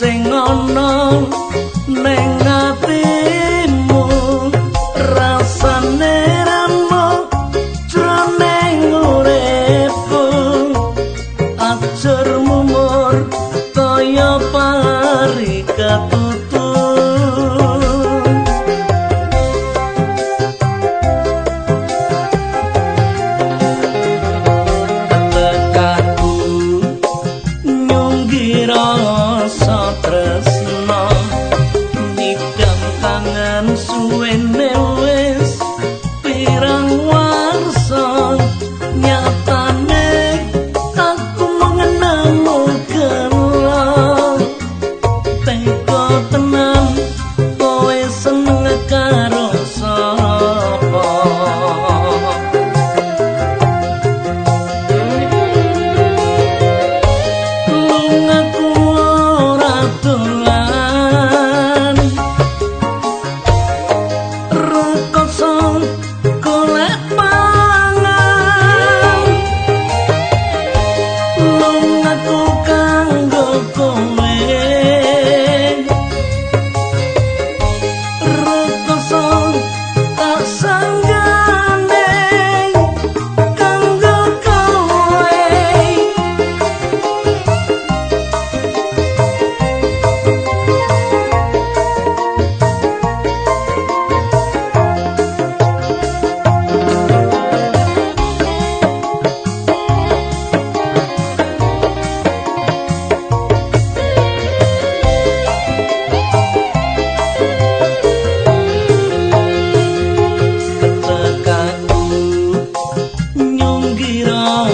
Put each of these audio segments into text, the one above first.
sing ana ning ati.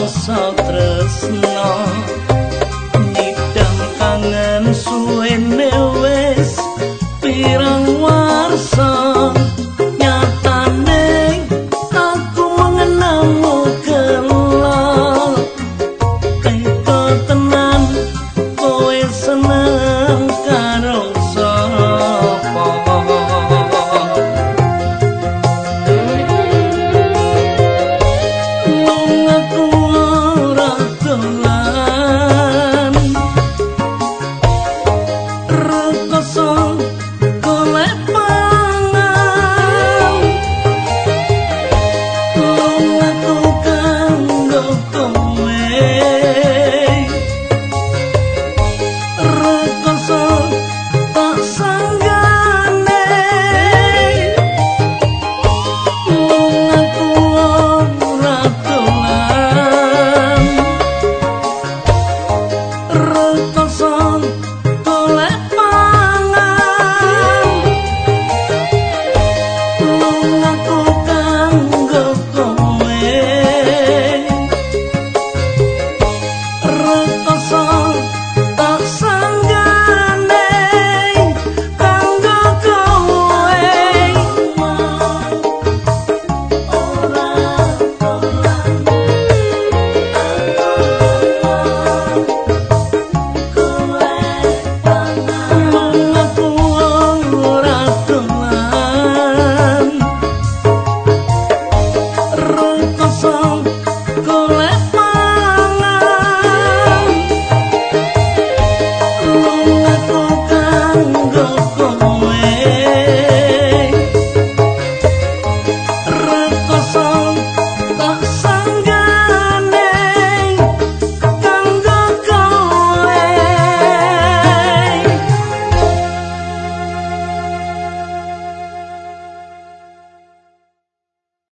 So atração.